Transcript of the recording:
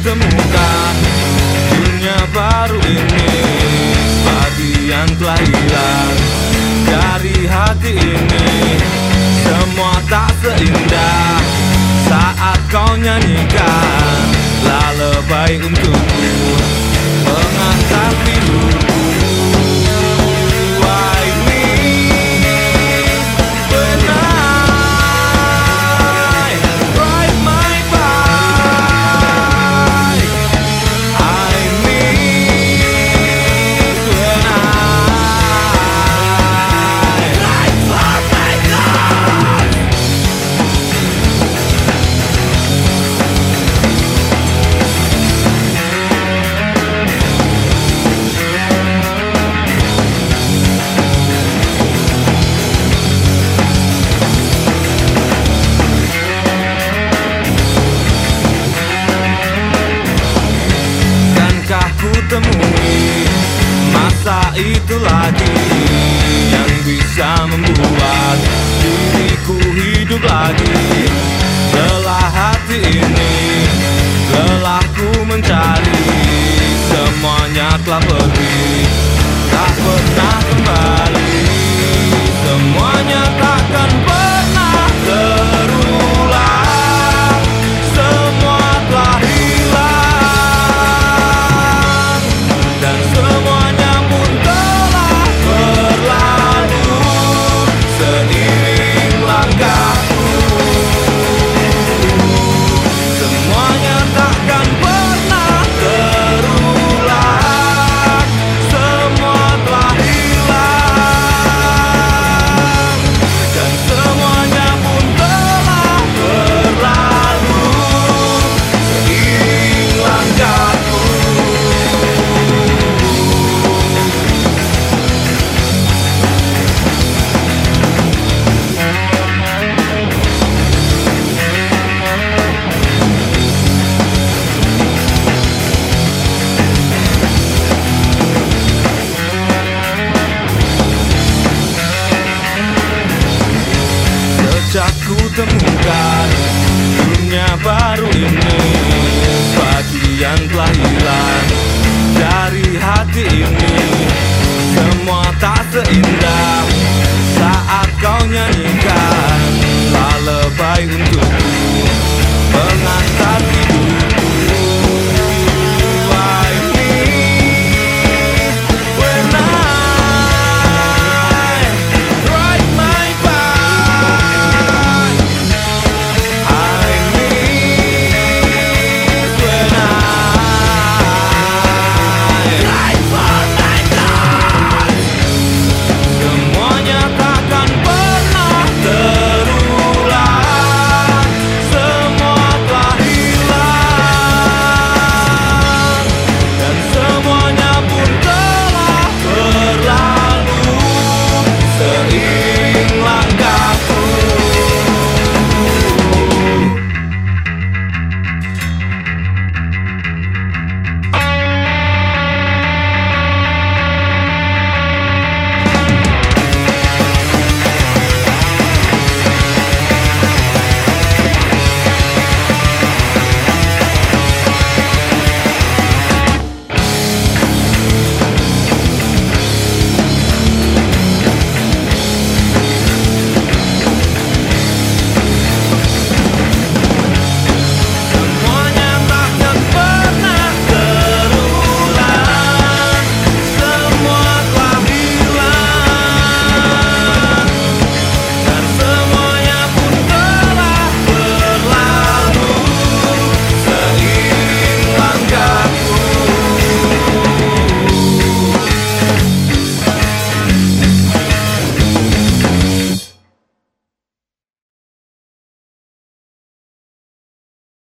temukan dunia baru ini. Bagian telah hilang dari hati ini. Semua tak seindah saat kau nyanyikan. Lalebay untukku mengantar masa itu lagi Yang bisa membuat diriku hidup lagi. Lelah hati ini, lelahku mencari. Semuanya telah pergi, tak pernah kembali. Semuanya takkan Sejak ku temukan dunia baru ini